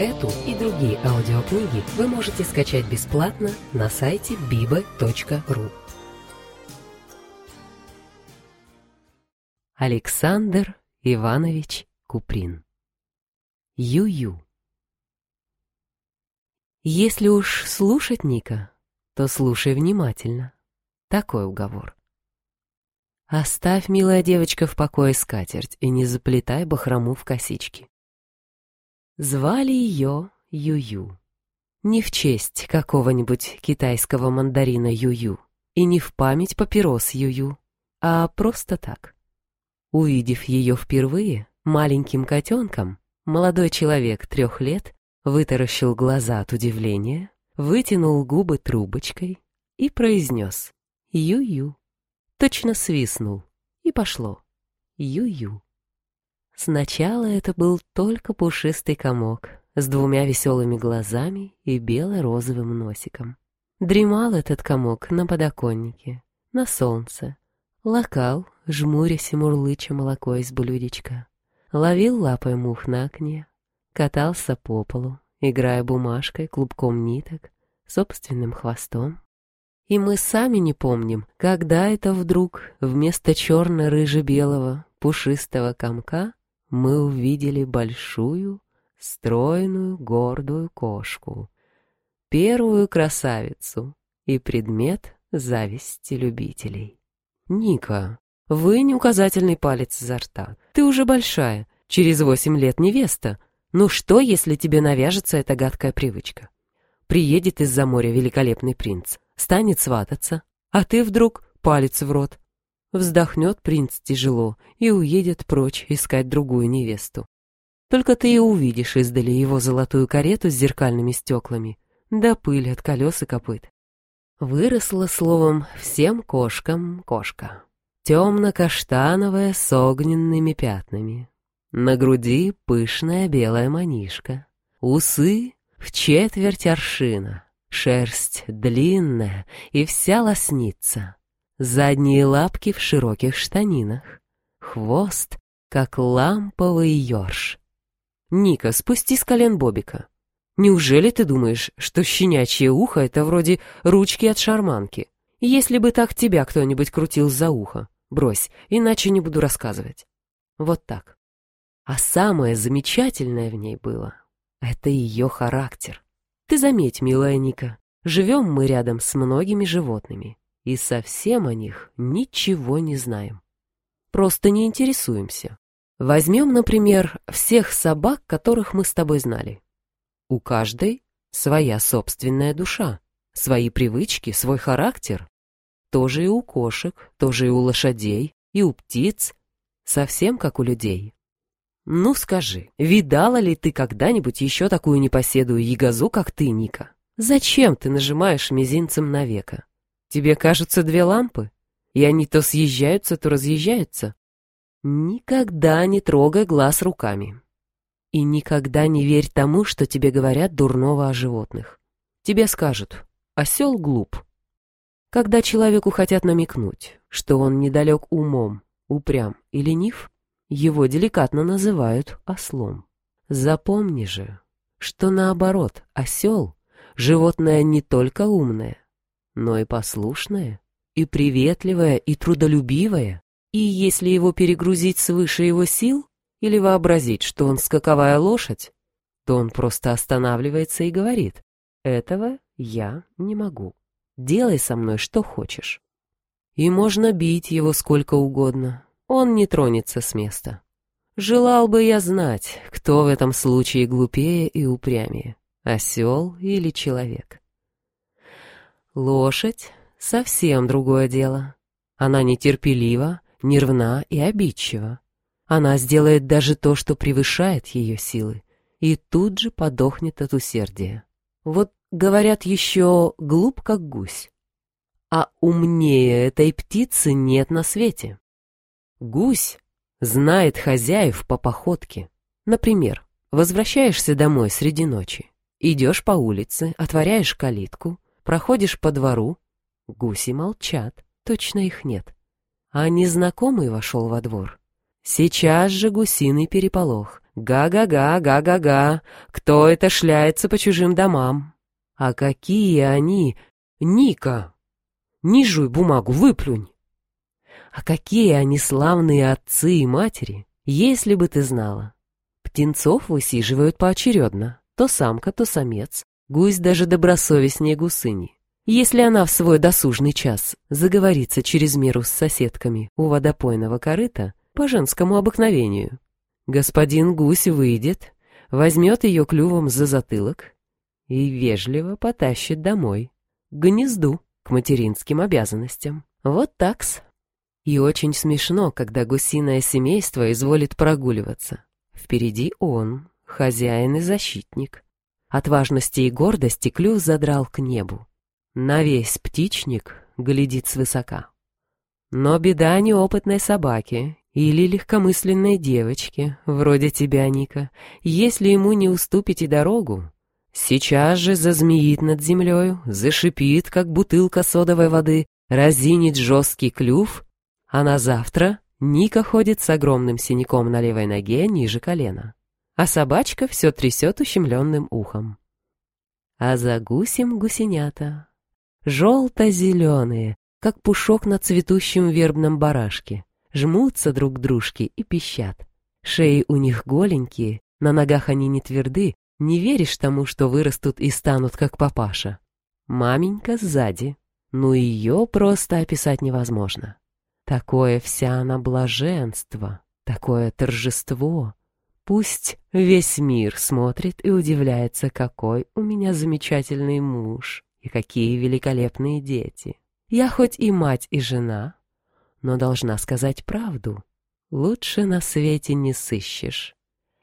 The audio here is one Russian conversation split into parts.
Эту и другие аудиокниги вы можете скачать бесплатно на сайте biba.ru. Александр Иванович Куприн Ю-ю Если уж слушать Ника, то слушай внимательно. Такой уговор. Оставь, милая девочка, в покое скатерть и не заплетай бахрому в косички. Звали ее Ю-Ю. Не в честь какого-нибудь китайского мандарина Ю-Ю и не в память папирос Ю-Ю, а просто так. Увидев ее впервые, маленьким котенком, молодой человек трех лет вытаращил глаза от удивления, вытянул губы трубочкой и произнес «Ю-Ю». Точно свистнул, и пошло «Ю-Ю». Сначала это был только пушистый комок с двумя веселыми глазами и бело-розовым носиком. Дремал этот комок на подоконнике, на солнце. Локал, жмурясь и мурлыча молоко из блюдечка. Ловил лапой мух на окне, катался по полу, играя бумажкой, клубком ниток, собственным хвостом. И мы сами не помним, когда это вдруг вместо черно-рыже-белого пушистого комка мы увидели большую, стройную, гордую кошку, первую красавицу и предмет зависти любителей. «Ника, вынь указательный палец изо рта. Ты уже большая, через восемь лет невеста. Ну что, если тебе навяжется эта гадкая привычка? Приедет из-за моря великолепный принц, станет свататься, а ты вдруг палец в рот. Вздохнет принц тяжело и уедет прочь искать другую невесту. Только ты и увидишь издали его золотую карету с зеркальными стеклами, да пыль от колес и копыт. Выросла, словом, всем кошкам кошка. Темно-каштановая с огненными пятнами. На груди пышная белая манишка. Усы в четверть аршина. Шерсть длинная и вся лоснится. Задние лапки в широких штанинах. Хвост, как ламповый ёрш. Ника, спусти с колен Бобика. Неужели ты думаешь, что щенячье ухо — это вроде ручки от шарманки? Если бы так тебя кто-нибудь крутил за ухо, брось, иначе не буду рассказывать. Вот так. А самое замечательное в ней было — это ее характер. Ты заметь, милая Ника, живем мы рядом с многими животными и совсем о них ничего не знаем. Просто не интересуемся. Возьмем, например, всех собак, которых мы с тобой знали. У каждой своя собственная душа, свои привычки, свой характер. Тоже и у кошек, тоже и у лошадей, и у птиц, совсем как у людей. Ну скажи, видала ли ты когда-нибудь еще такую непоседую ягозу, как ты, Ника? Зачем ты нажимаешь мизинцем на веко? Тебе кажутся две лампы? И они то съезжаются, то разъезжаются? Никогда не трогай глаз руками. И никогда не верь тому, что тебе говорят дурного о животных. Тебе скажут, осел глуп. Когда человеку хотят намекнуть, что он недалек умом, упрям и ленив, его деликатно называют ослом. Запомни же, что наоборот, осел — животное не только умное, но и послушное, и приветливое, и трудолюбивое. И если его перегрузить свыше его сил или вообразить, что он скаковая лошадь, то он просто останавливается и говорит «Этого я не могу. Делай со мной что хочешь». И можно бить его сколько угодно, он не тронется с места. Желал бы я знать, кто в этом случае глупее и упрямее, осел или человек. Лошадь — совсем другое дело. Она нетерпелива, нервна и обидчива. Она сделает даже то, что превышает ее силы, и тут же подохнет от усердия. Вот, говорят, еще глуп, как гусь. А умнее этой птицы нет на свете. Гусь знает хозяев по походке. Например, возвращаешься домой среди ночи, идешь по улице, отворяешь калитку, проходишь по двору. Гуси молчат, точно их нет. А незнакомый вошел во двор. Сейчас же гусиный переполох. Га-га-га, га-га-га, кто это шляется по чужим домам? А какие они... Ника! Не жуй бумагу, выплюнь! А какие они славные отцы и матери, если бы ты знала. Птенцов высиживают поочередно, то самка, то самец, гусь даже добросовестнее гусыни. Если она в свой досужный час заговорится через меру с соседками у водопойного корыта по женскому обыкновению, господин гусь выйдет, возьмет ее клювом за затылок и вежливо потащит домой, к гнезду, к материнским обязанностям. Вот такс. И очень смешно, когда гусиное семейство изволит прогуливаться. Впереди он, хозяин и защитник. От важности и гордости клюв задрал к небу. На весь птичник глядит свысока. Но беда неопытной собаки или легкомысленной девочки, вроде тебя, Ника, если ему не уступите дорогу, сейчас же зазмеит над землею, зашипит, как бутылка содовой воды, разинит жесткий клюв, а на завтра Ника ходит с огромным синяком на левой ноге ниже колена, а собачка все трясет ущемленным ухом. А за гусем гусенята желто-зеленые, как пушок на цветущем вербном барашке, жмутся друг к дружке и пищат. Шеи у них голенькие, на ногах они не тверды, не веришь тому, что вырастут и станут, как папаша. Маменька сзади, ну ее просто описать невозможно. Такое вся она блаженство, такое торжество. Пусть весь мир смотрит и удивляется, какой у меня замечательный муж. И какие великолепные дети. Я хоть и мать, и жена, но должна сказать правду. Лучше на свете не сыщешь.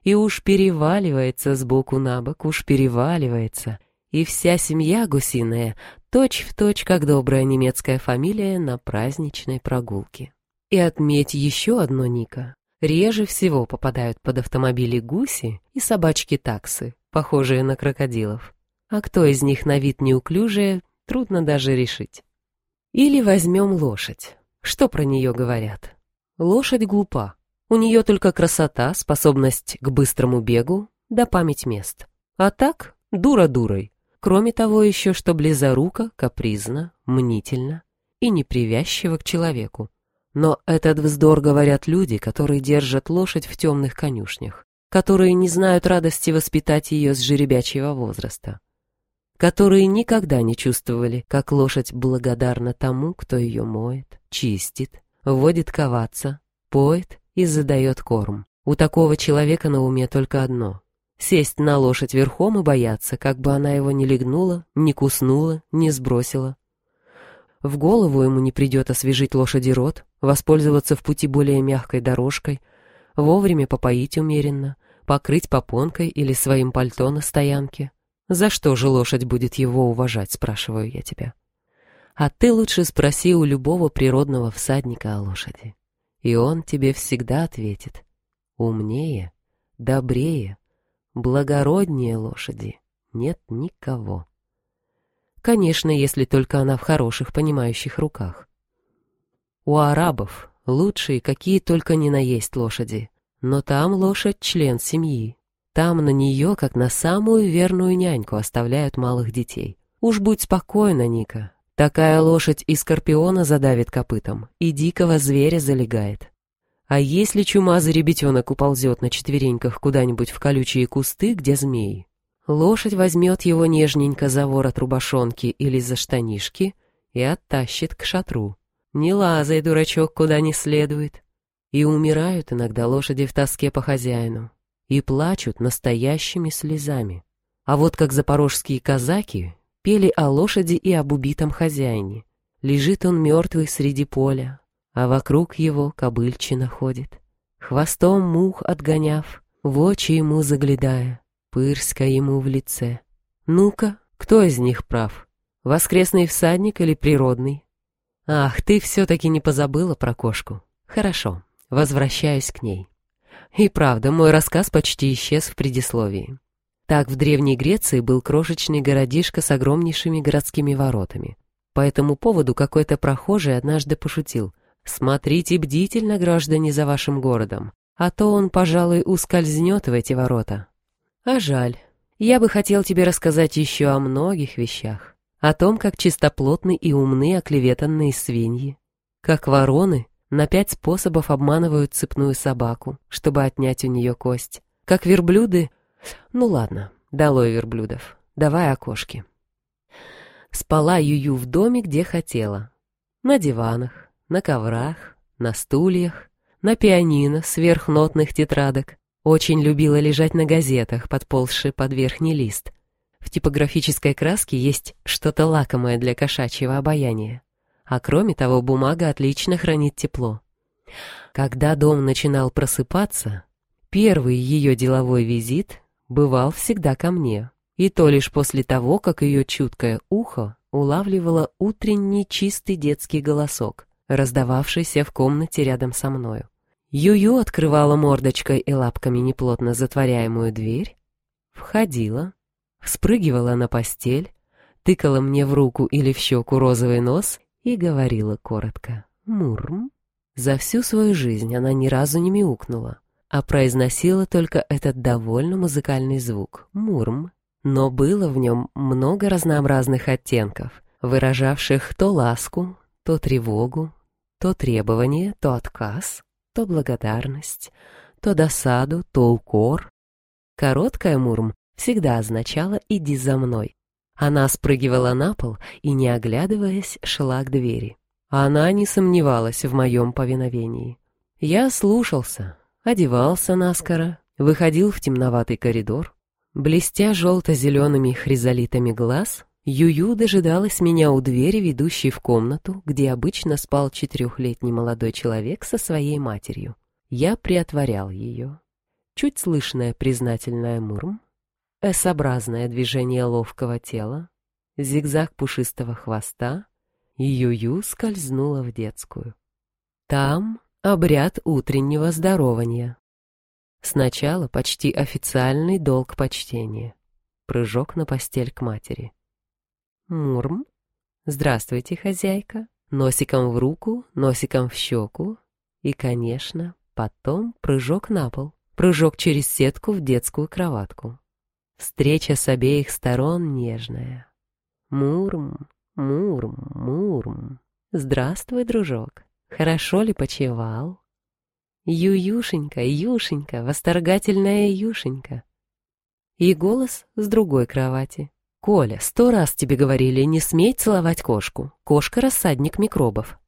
И уж переваливается сбоку на бок, уж переваливается. И вся семья гусиная точь-в-точь, точь, как добрая немецкая фамилия на праздничной прогулке. И отметь еще одно Ника. Реже всего попадают под автомобили гуси и собачки-таксы, похожие на крокодилов а кто из них на вид неуклюжее, трудно даже решить. Или возьмем лошадь. Что про нее говорят? Лошадь глупа. У нее только красота, способность к быстрому бегу, да память мест. А так, дура дурой. Кроме того еще, что близорука, капризна, мнительна и непривязчива к человеку. Но этот вздор говорят люди, которые держат лошадь в темных конюшнях, которые не знают радости воспитать ее с жеребячьего возраста которые никогда не чувствовали, как лошадь благодарна тому, кто ее моет, чистит, вводит коваться, поет и задает корм. У такого человека на уме только одно — сесть на лошадь верхом и бояться, как бы она его не легнула, не куснула, не сбросила. В голову ему не придет освежить лошади рот, воспользоваться в пути более мягкой дорожкой, вовремя попоить умеренно, покрыть попонкой или своим пальто на стоянке — за что же лошадь будет его уважать, спрашиваю я тебя. А ты лучше спроси у любого природного всадника о лошади. И он тебе всегда ответит. Умнее, добрее, благороднее лошади нет никого. Конечно, если только она в хороших, понимающих руках. У арабов лучшие, какие только не наесть лошади, но там лошадь — член семьи, там на нее, как на самую верную няньку, оставляют малых детей. Уж будь спокойна, Ника. Такая лошадь и скорпиона задавит копытом, и дикого зверя залегает. А если чумазый ребятенок уползет на четвереньках куда-нибудь в колючие кусты, где змеи, лошадь возьмет его нежненько за ворот рубашонки или за штанишки и оттащит к шатру. Не лазай, дурачок, куда не следует. И умирают иногда лошади в тоске по хозяину и плачут настоящими слезами. А вот как запорожские казаки пели о лошади и об убитом хозяине. Лежит он мертвый среди поля, а вокруг его кобыльчина ходит. Хвостом мух отгоняв, в очи ему заглядая, пырска ему в лице. Ну-ка, кто из них прав? Воскресный всадник или природный? Ах, ты все-таки не позабыла про кошку. Хорошо, возвращаюсь к ней. И правда, мой рассказ почти исчез в предисловии. Так в Древней Греции был крошечный городишко с огромнейшими городскими воротами. По этому поводу какой-то прохожий однажды пошутил «Смотрите бдительно, граждане, за вашим городом, а то он, пожалуй, ускользнет в эти ворота. А жаль. Я бы хотел тебе рассказать еще о многих вещах. О том, как чистоплотны и умны оклеветанные свиньи. Как вороны на пять способов обманывают цепную собаку, чтобы отнять у нее кость. Как верблюды... Ну ладно, долой верблюдов. Давай окошки. Спала Юю в доме, где хотела. На диванах, на коврах, на стульях, на пианино сверхнотных тетрадок. Очень любила лежать на газетах, подползши под верхний лист. В типографической краске есть что-то лакомое для кошачьего обаяния. А кроме того, бумага отлично хранит тепло. Когда дом начинал просыпаться, первый ее деловой визит бывал всегда ко мне. И то лишь после того, как ее чуткое ухо улавливало утренний чистый детский голосок, раздававшийся в комнате рядом со мною. Юю открывала мордочкой и лапками неплотно затворяемую дверь, входила, спрыгивала на постель, тыкала мне в руку или в щеку розовый нос и говорила коротко «Мурм». За всю свою жизнь она ни разу не мяукнула, а произносила только этот довольно музыкальный звук «Мурм». Но было в нем много разнообразных оттенков, выражавших то ласку, то тревогу, то требование, то отказ, то благодарность, то досаду, то укор. Короткая «Мурм» всегда означала «иди за мной». Она спрыгивала на пол и, не оглядываясь, шла к двери. Она не сомневалась в моем повиновении. Я слушался, одевался наскоро, выходил в темноватый коридор. Блестя желто-зелеными хризолитами глаз, Юю дожидалась меня у двери, ведущей в комнату, где обычно спал четырехлетний молодой человек со своей матерью. Я приотворял ее. Чуть слышное признательное мурм, S-образное движение ловкого тела, зигзаг пушистого хвоста, Юю скользнула в детскую. Там обряд утреннего здорования. Сначала почти официальный долг почтения. Прыжок на постель к матери. Мурм. Здравствуйте, хозяйка. Носиком в руку, носиком в щеку. И, конечно, потом прыжок на пол. Прыжок через сетку в детскую кроватку. Встреча с обеих сторон нежная. Мурм, мурм, мурм. Здравствуй, дружок. Хорошо ли почевал? Ю-юшенька, юшенька, восторгательная юшенька. И голос с другой кровати. «Коля, сто раз тебе говорили, не смей целовать кошку. Кошка — рассадник микробов».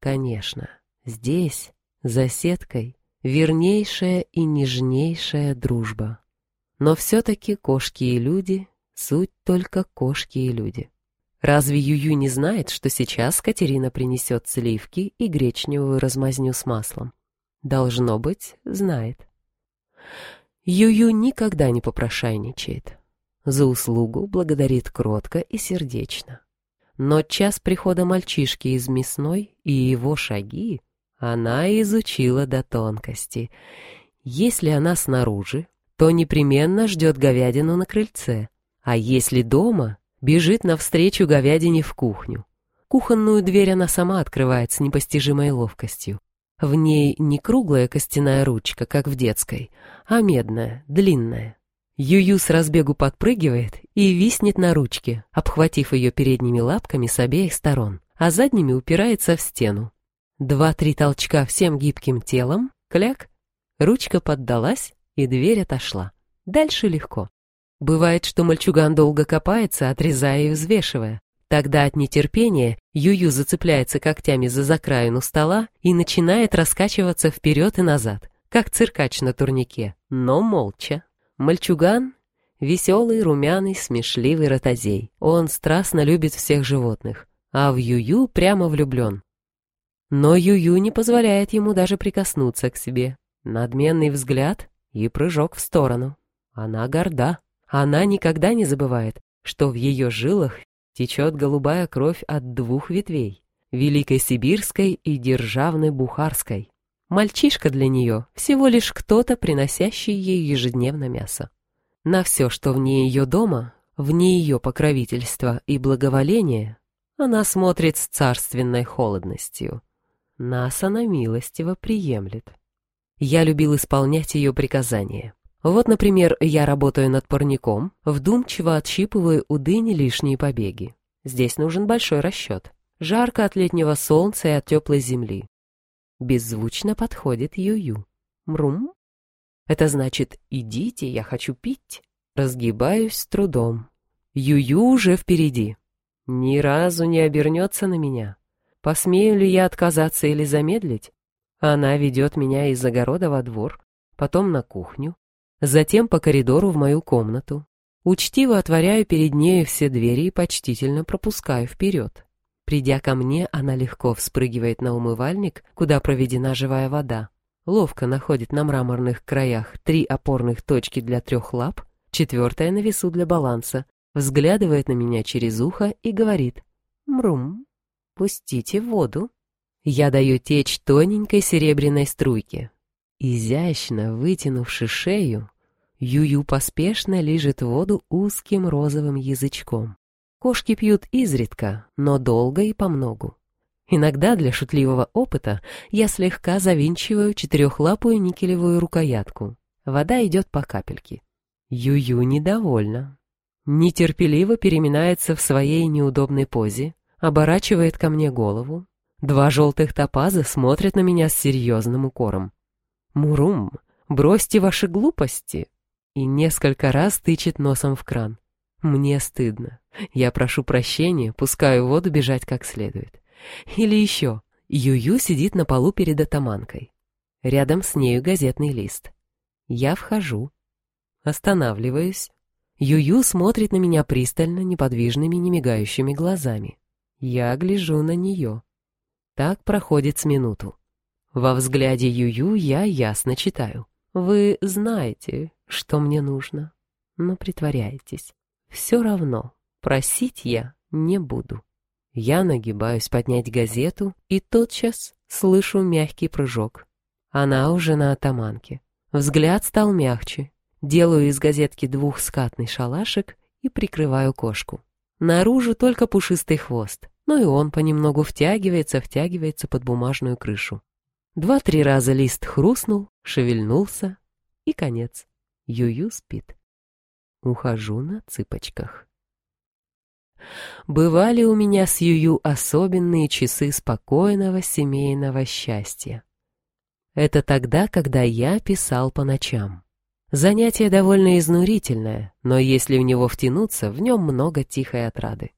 Конечно, здесь, за сеткой, вернейшая и нежнейшая дружба. Но все-таки кошки и люди — суть только кошки и люди. Разве Юю не знает, что сейчас Катерина принесет сливки и гречневую размазню с маслом? Должно быть, знает. Юю никогда не попрошайничает. За услугу благодарит кротко и сердечно. Но час прихода мальчишки из мясной и его шаги она изучила до тонкости. Если она снаружи, то непременно ждет говядину на крыльце, а если дома, бежит навстречу говядине в кухню. Кухонную дверь она сама открывает с непостижимой ловкостью. В ней не круглая костяная ручка, как в детской, а медная, длинная. Юю с разбегу подпрыгивает и виснет на ручке, обхватив ее передними лапками с обеих сторон, а задними упирается в стену. Два-три толчка всем гибким телом, кляк, ручка поддалась, и дверь отошла. Дальше легко. Бывает, что мальчуган долго копается, отрезая и взвешивая. Тогда от нетерпения Юю зацепляется когтями за закраину стола и начинает раскачиваться вперед и назад, как циркач на турнике, но молча. Мальчуган — веселый, румяный, смешливый ротозей. Он страстно любит всех животных, а в Юю прямо влюблен. Но Юю не позволяет ему даже прикоснуться к себе. Надменный взгляд и прыжок в сторону. Она горда. Она никогда не забывает, что в ее жилах течет голубая кровь от двух ветвей — Великой Сибирской и Державной Бухарской. Мальчишка для нее всего лишь кто-то, приносящий ей ежедневно мясо. На все, что вне ее дома, вне ее покровительства и благоволения, она смотрит с царственной холодностью. Нас она милостиво приемлет. Я любил исполнять ее приказания. Вот, например, я работаю над парником, вдумчиво отщипываю у дыни лишние побеги. Здесь нужен большой расчет. Жарко от летнего солнца и от теплой земли. Беззвучно подходит Ю-Ю. Мрум. Это значит «идите, я хочу пить». Разгибаюсь с трудом. Ю-Ю уже впереди. Ни разу не обернется на меня. Посмею ли я отказаться или замедлить? Она ведет меня из огорода во двор, потом на кухню, затем по коридору в мою комнату. Учтиво отворяю перед нею все двери и почтительно пропускаю вперед. Придя ко мне, она легко вспрыгивает на умывальник, куда проведена живая вода. Ловко находит на мраморных краях три опорных точки для трех лап, четвертая на весу для баланса, взглядывает на меня через ухо и говорит «Мрум, пустите воду». Я даю течь тоненькой серебряной струйке. Изящно вытянувши шею, Юю поспешно лижет воду узким розовым язычком. Кошки пьют изредка, но долго и помногу. Иногда для шутливого опыта я слегка завинчиваю четырехлапую никелевую рукоятку. Вода идет по капельке. Юю недовольна. Нетерпеливо переминается в своей неудобной позе, оборачивает ко мне голову, Два желтых топаза смотрят на меня с серьезным укором. «Мурум, бросьте ваши глупости!» И несколько раз тычет носом в кран. Мне стыдно. Я прошу прощения, пускаю воду бежать как следует. Или еще. Юю сидит на полу перед атаманкой. Рядом с нею газетный лист. Я вхожу. Останавливаюсь. Юю смотрит на меня пристально, неподвижными, немигающими глазами. Я гляжу на нее. Так проходит с минуту. Во взгляде Юю я ясно читаю. Вы знаете, что мне нужно, но притворяетесь. Все равно просить я не буду. Я нагибаюсь поднять газету и тотчас слышу мягкий прыжок. Она уже на атаманке. Взгляд стал мягче. Делаю из газетки двухскатный шалашик и прикрываю кошку. Наружу только пушистый хвост но и он понемногу втягивается, втягивается под бумажную крышу. Два-три раза лист хрустнул, шевельнулся, и конец. Юю спит. Ухожу на цыпочках. Бывали у меня с Юю особенные часы спокойного семейного счастья. Это тогда, когда я писал по ночам. Занятие довольно изнурительное, но если в него втянуться, в нем много тихой отрады.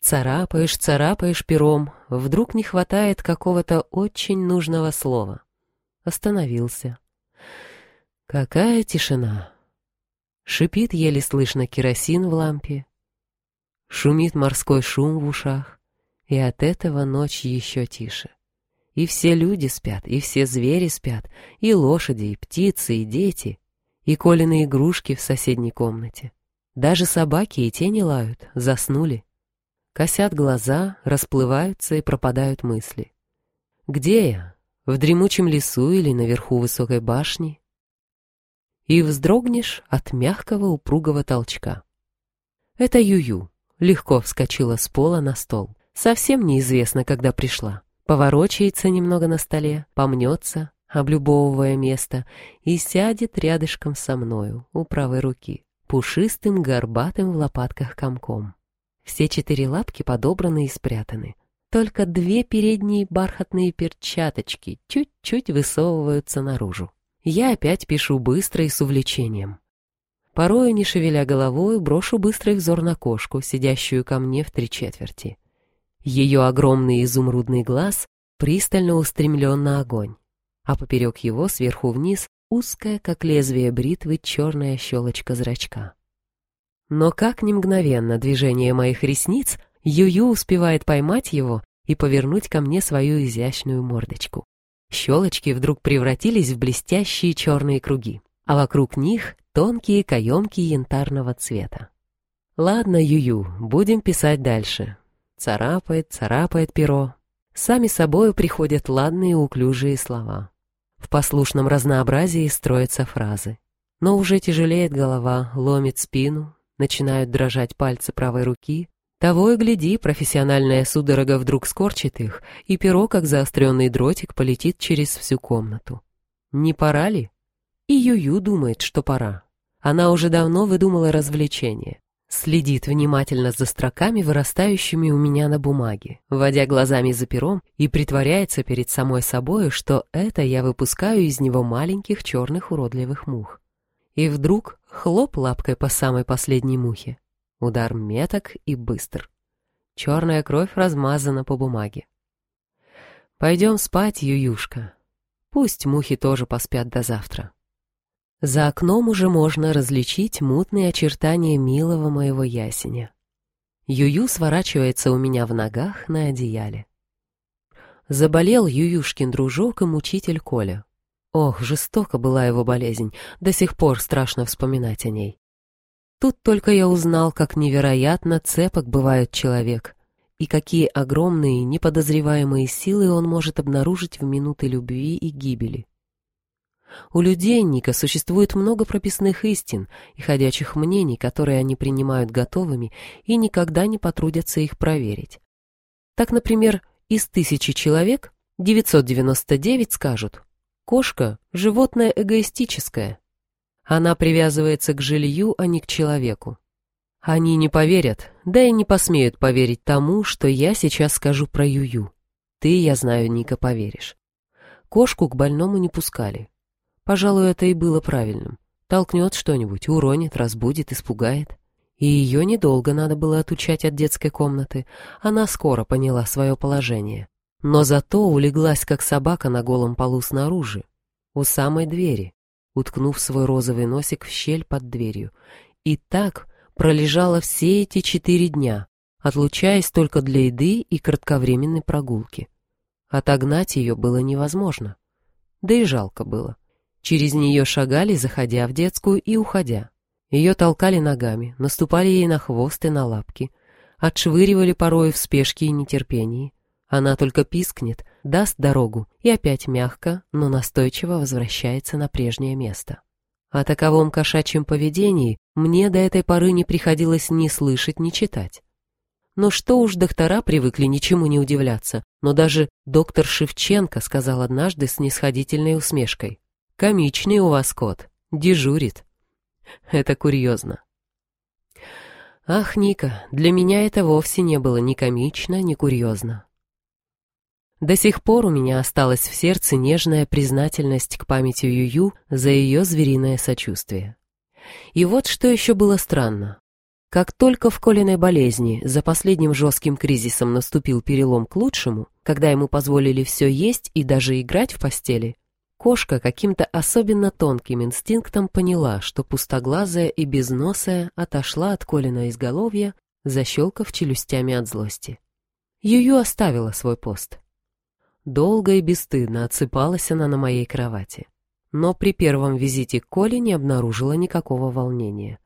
Царапаешь, царапаешь пером, вдруг не хватает какого-то очень нужного слова. Остановился. Какая тишина! Шипит еле слышно керосин в лампе, шумит морской шум в ушах, и от этого ночь еще тише. И все люди спят, и все звери спят, и лошади, и птицы, и дети, и Колины игрушки в соседней комнате. Даже собаки и те не лают, заснули. Косят глаза, расплываются и пропадают мысли. Где я? В дремучем лесу или наверху высокой башни? И вздрогнешь от мягкого упругого толчка. Это Юю. Легко вскочила с пола на стол. Совсем неизвестно, когда пришла. Поворочается немного на столе, помнется, облюбовывая место, и сядет рядышком со мною, у правой руки, пушистым, горбатым в лопатках комком. Все четыре лапки подобраны и спрятаны. Только две передние бархатные перчаточки чуть-чуть высовываются наружу. Я опять пишу быстро и с увлечением. Порою, не шевеля головой, брошу быстрый взор на кошку, сидящую ко мне в три четверти. Ее огромный изумрудный глаз пристально устремлен на огонь, а поперек его, сверху вниз, узкая, как лезвие бритвы, черная щелочка зрачка. Но как ни мгновенно движение моих ресниц, Юю успевает поймать его и повернуть ко мне свою изящную мордочку. Щелочки вдруг превратились в блестящие черные круги, а вокруг них тонкие каемки янтарного цвета. Ладно, Юю, будем писать дальше. Царапает, царапает перо. Сами собою приходят ладные уклюжие слова. В послушном разнообразии строятся фразы. Но уже тяжелеет голова, ломит спину, начинают дрожать пальцы правой руки, того и гляди, профессиональная судорога вдруг скорчит их, и перо, как заостренный дротик, полетит через всю комнату. Не пора ли? И Юю думает, что пора. Она уже давно выдумала развлечение. Следит внимательно за строками, вырастающими у меня на бумаге, водя глазами за пером и притворяется перед самой собой, что это я выпускаю из него маленьких черных уродливых мух. И вдруг хлоп лапкой по самой последней мухе. Удар меток и быстр. Черная кровь размазана по бумаге. Пойдем спать, Ююшка. Пусть мухи тоже поспят до завтра. За окном уже можно различить мутные очертания милого моего ясеня. Юю сворачивается у меня в ногах на одеяле. Заболел Ююшкин дружок и мучитель Коля. Ох, жестоко была его болезнь, до сих пор страшно вспоминать о ней. Тут только я узнал, как невероятно цепок бывает человек, и какие огромные, неподозреваемые силы он может обнаружить в минуты любви и гибели. У людей Ника существует много прописных истин и ходячих мнений, которые они принимают готовыми и никогда не потрудятся их проверить. Так, например, из тысячи человек 999 скажут «Кошка – животное эгоистическое. Она привязывается к жилью, а не к человеку». Они не поверят, да и не посмеют поверить тому, что я сейчас скажу про Юю. Ты, я знаю, Ника, поверишь. Кошку к больному не пускали. Пожалуй, это и было правильным. Толкнет что-нибудь, уронит, разбудит, испугает. И ее недолго надо было отучать от детской комнаты. Она скоро поняла свое положение. Но зато улеглась, как собака на голом полу снаружи, у самой двери, уткнув свой розовый носик в щель под дверью. И так пролежала все эти четыре дня, отлучаясь только для еды и кратковременной прогулки. Отогнать ее было невозможно. Да и жалко было. Через нее шагали, заходя в детскую и уходя. Ее толкали ногами, наступали ей на хвост и на лапки, отшвыривали порой в спешке и нетерпении. Она только пискнет, даст дорогу и опять мягко, но настойчиво возвращается на прежнее место. О таковом кошачьем поведении мне до этой поры не приходилось ни слышать, ни читать. Но что уж доктора привыкли ничему не удивляться, но даже доктор Шевченко сказал однажды с нисходительной усмешкой. Комичный у вас кот, дежурит. Это курьезно. Ах, Ника, для меня это вовсе не было ни комично, ни курьезно. До сих пор у меня осталась в сердце нежная признательность к памяти Юю за ее звериное сочувствие. И вот что еще было странно. Как только в Колиной болезни за последним жестким кризисом наступил перелом к лучшему, когда ему позволили все есть и даже играть в постели, Кошка каким-то особенно тонким инстинктом поняла, что пустоглазая и безносая отошла от Колина изголовья, защелкав челюстями от злости. Юю оставила свой пост. Долго и бесстыдно отсыпалась она на моей кровати. Но при первом визите к Коле не обнаружила никакого волнения.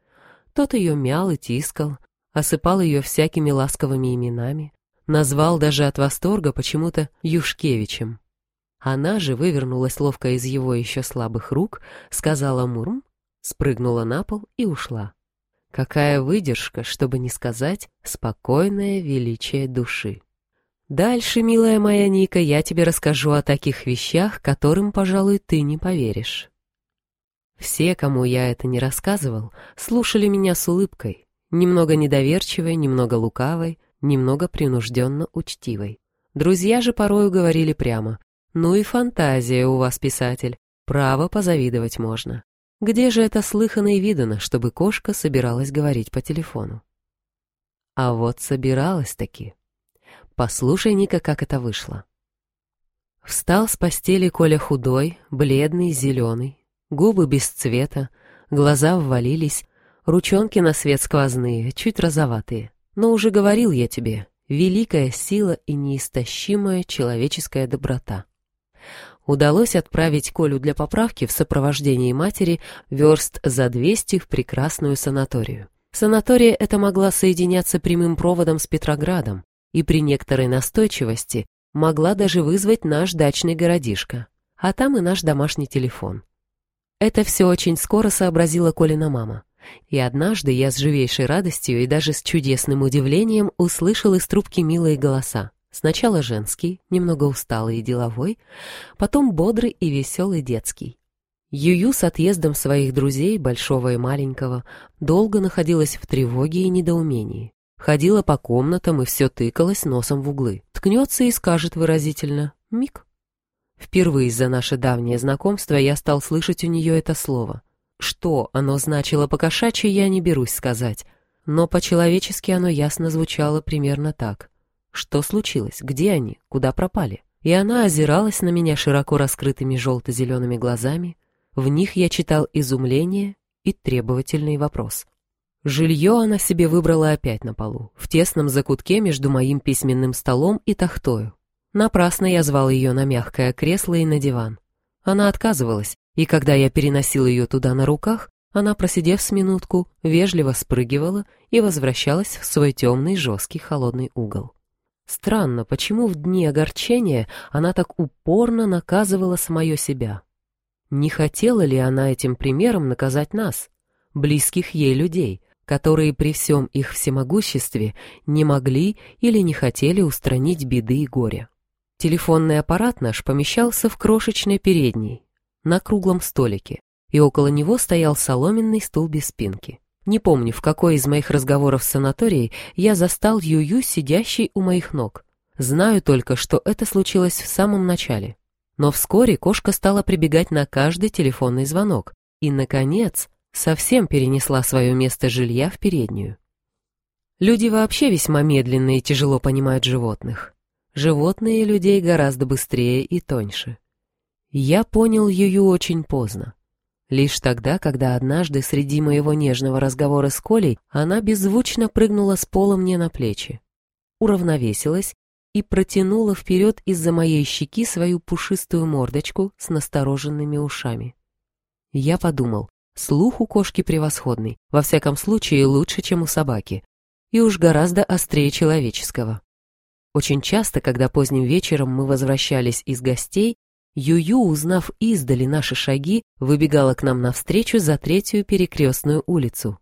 Тот ее мял и тискал, осыпал ее всякими ласковыми именами, назвал даже от восторга почему-то Юшкевичем. Она же вывернулась ловко из его еще слабых рук, сказала «мурм», спрыгнула на пол и ушла. Какая выдержка, чтобы не сказать «спокойное величие души». Дальше, милая моя Ника, я тебе расскажу о таких вещах, которым, пожалуй, ты не поверишь. Все, кому я это не рассказывал, слушали меня с улыбкой, немного недоверчивой, немного лукавой, немного принужденно учтивой. Друзья же порою говорили прямо, ну и фантазия у вас, писатель. Право позавидовать можно. Где же это слыхано и видано, чтобы кошка собиралась говорить по телефону? А вот собиралась-таки. Послушай, Ника, как это вышло. Встал с постели Коля худой, бледный, зеленый, губы без цвета, глаза ввалились, ручонки на свет сквозные, чуть розоватые. Но уже говорил я тебе, великая сила и неистощимая человеческая доброта удалось отправить Колю для поправки в сопровождении матери верст за 200 в прекрасную санаторию. Санатория эта могла соединяться прямым проводом с Петроградом и при некоторой настойчивости могла даже вызвать наш дачный городишко, а там и наш домашний телефон. Это все очень скоро сообразила Колина мама. И однажды я с живейшей радостью и даже с чудесным удивлением услышал из трубки милые голоса. Сначала женский, немного усталый и деловой, потом бодрый и веселый детский. Юю с отъездом своих друзей, большого и маленького, долго находилась в тревоге и недоумении. Ходила по комнатам и все тыкалась носом в углы. Ткнется и скажет выразительно «Миг». Впервые за наше давнее знакомство я стал слышать у нее это слово. Что оно значило по-кошачьи, я не берусь сказать, но по-человечески оно ясно звучало примерно так. Что случилось? Где они? Куда пропали? И она озиралась на меня широко раскрытыми желто-зелеными глазами. В них я читал изумление и требовательный вопрос. Жилье она себе выбрала опять на полу, в тесном закутке между моим письменным столом и тахтою. Напрасно я звал ее на мягкое кресло и на диван. Она отказывалась, и когда я переносил ее туда на руках, она, просидев с минутку, вежливо спрыгивала и возвращалась в свой темный, жесткий, холодный угол. Странно, почему в дни огорчения она так упорно наказывала самое себя? Не хотела ли она этим примером наказать нас, близких ей людей, которые при всем их всемогуществе не могли или не хотели устранить беды и горя? Телефонный аппарат наш помещался в крошечной передней, на круглом столике, и около него стоял соломенный стул без спинки. Не помню, в какой из моих разговоров с санаторией я застал Юю, сидящей у моих ног. Знаю только, что это случилось в самом начале. Но вскоре кошка стала прибегать на каждый телефонный звонок и, наконец, совсем перенесла свое место жилья в переднюю. Люди вообще весьма медленно и тяжело понимают животных. Животные людей гораздо быстрее и тоньше. Я понял Юю очень поздно. Лишь тогда, когда однажды среди моего нежного разговора с Колей она беззвучно прыгнула с пола мне на плечи, уравновесилась и протянула вперед из-за моей щеки свою пушистую мордочку с настороженными ушами. Я подумал, слух у кошки превосходный, во всяком случае лучше, чем у собаки, и уж гораздо острее человеческого. Очень часто, когда поздним вечером мы возвращались из гостей, Юю, узнав издали наши шаги, выбегала к нам навстречу за третью перекрестную улицу.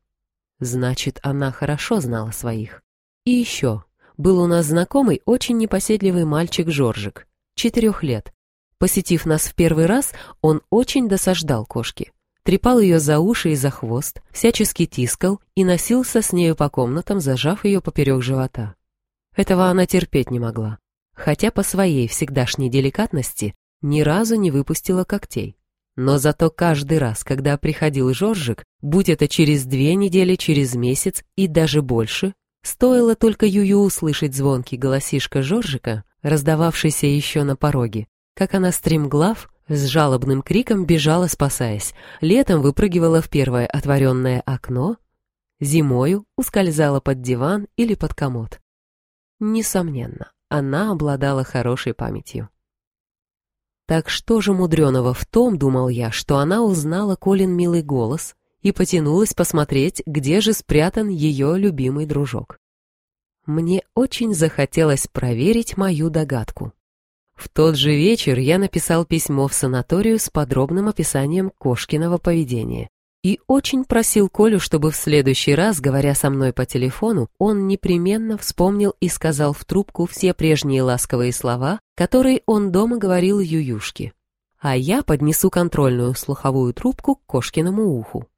Значит, она хорошо знала своих. И еще, был у нас знакомый очень непоседливый мальчик Жоржик, четырех лет. Посетив нас в первый раз, он очень досаждал кошке. Трепал ее за уши и за хвост, всячески тискал и носился с нею по комнатам, зажав ее поперек живота. Этого она терпеть не могла. Хотя по своей всегдашней деликатности ни разу не выпустила когтей. Но зато каждый раз, когда приходил Жоржик, будь это через две недели, через месяц и даже больше, стоило только Юю услышать звонкий голосишка Жоржика, раздававшийся еще на пороге, как она стремглав с жалобным криком бежала, спасаясь, летом выпрыгивала в первое отворенное окно, зимою ускользала под диван или под комод. Несомненно, она обладала хорошей памятью. Так что же мудреного в том, думал я, что она узнала Колин милый голос и потянулась посмотреть, где же спрятан ее любимый дружок. Мне очень захотелось проверить мою догадку. В тот же вечер я написал письмо в санаторию с подробным описанием Кошкиного поведения и очень просил Колю, чтобы в следующий раз, говоря со мной по телефону, он непременно вспомнил и сказал в трубку все прежние ласковые слова, которые он дома говорил Ююшке. А я поднесу контрольную слуховую трубку к Кошкиному уху.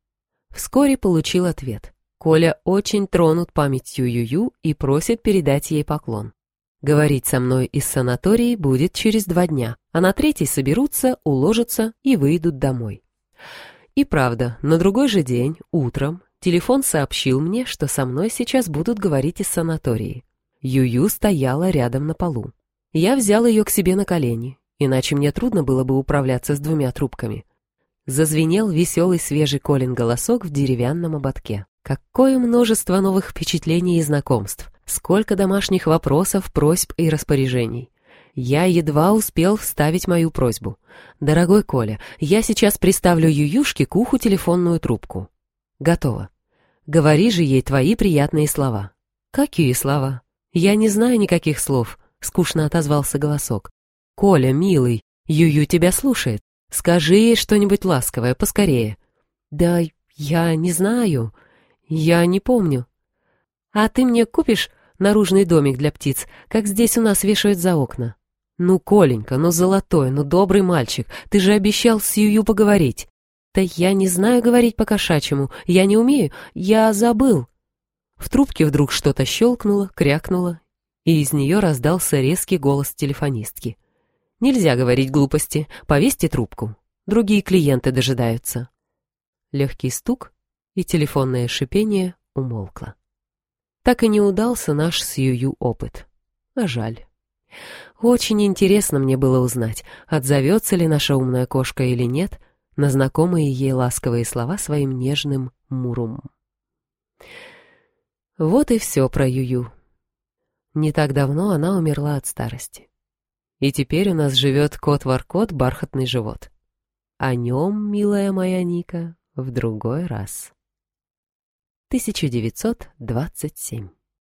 Вскоре получил ответ. Коля очень тронут памятью Юю и просит передать ей поклон. Говорить со мной из санатории будет через два дня, а на третий соберутся, уложатся и выйдут домой. И правда, на другой же день, утром, телефон сообщил мне, что со мной сейчас будут говорить из санатории. Юю стояла рядом на полу. Я взял ее к себе на колени, иначе мне трудно было бы управляться с двумя трубками. Зазвенел веселый свежий Колин голосок в деревянном ободке. Какое множество новых впечатлений и знакомств, сколько домашних вопросов, просьб и распоряжений. Я едва успел вставить мою просьбу. «Дорогой Коля, я сейчас приставлю Ююшке к уху телефонную трубку». «Готово. Говори же ей твои приятные слова». «Какие слова?» «Я не знаю никаких слов», — скучно отозвался голосок. «Коля, милый, Юю тебя слушает. Скажи ей что-нибудь ласковое, поскорее». «Да я не знаю. Я не помню». «А ты мне купишь наружный домик для птиц, как здесь у нас вешают за окна. Ну, Коленька, ну золотой, ну добрый мальчик, ты же обещал с Юю поговорить. Да я не знаю говорить по-кошачьему, я не умею, я забыл. В трубке вдруг что-то щелкнуло, крякнуло, и из нее раздался резкий голос телефонистки. «Нельзя говорить глупости, повесьте трубку. Другие клиенты дожидаются». Легкий стук, и телефонное шипение умолкло. Так и не удался наш с Юю опыт. А жаль. Очень интересно мне было узнать, отзовется ли наша умная кошка или нет на знакомые ей ласковые слова своим нежным мурум. Вот и все про Юю. Не так давно она умерла от старости. И теперь у нас живет кот-воркот бархатный живот. О нем, милая моя Ника, в другой раз. 1927